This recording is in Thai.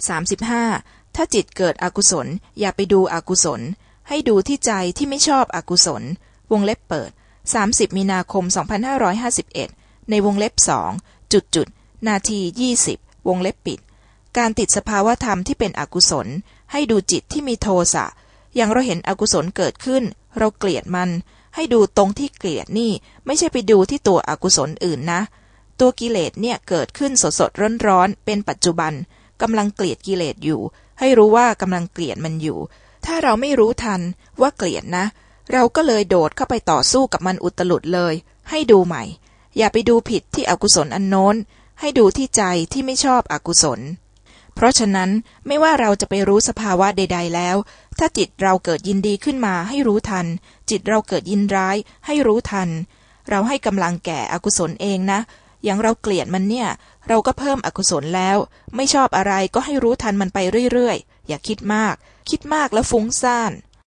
35. ถ้าจิตเกิดอกุศล อย่าไปดูอกุศล ให้ดูที่ใจที่ไม่ชอบอกุศล วงเล็บเปิด 30 มีนาคม 2551 ในวงเล็บสองจุดจุดนาที 20 วงเล็บปิด การติดสภาวธรรมที่เป็นอกุศล ให้ดูจิตที่มีโทสะ อย่างเราเห็นอกุศลเกิดขึ้น เราเกลียดมัน ให้ดูตรงที่เกลียดนี่ ไม่ใช่ไปดูที่ตัวอกุศลอื่นนะ ตัวกิเลสเนี่ยเกิดขึ้นสดสดร้อนร้อนๆเป็นปัจจุบัน กำลังเกลียดกิเลสอยู่ ให้รู้ว่ากำลังเกลียดมันอยู่ ถ้าเราไม่รู้ทันว่าเกลียดนะ เราก็เลยโดดเข้าไปต่อสู้กับมันอุตลุดเลย ให้ดูใหม่ อย่าไปดูผิดที่อกุศลอันโน้น ให้ดูที่ใจที่ไม่ชอบอกุศล เพราะฉะนั้นไม่ว่าเราจะไปรู้สภาวะใด ๆ แล้ว ถ้าจิตเราเกิดยินดีขึ้นมาให้รู้ทัน จิตเราเกิดยินร้ายให้รู้ทัน เราให้กำลังแก่อกุศลเองนะ อย่างเราเกลียดมันเนี่ย เราก็เพิ่มอกุศลแล้ว ไม่ชอบอะไรก็ให้รู้ทันมันไปเรื่อยๆ อย่าคิดมาก คิดมากแล้วฟุ้งซ่าน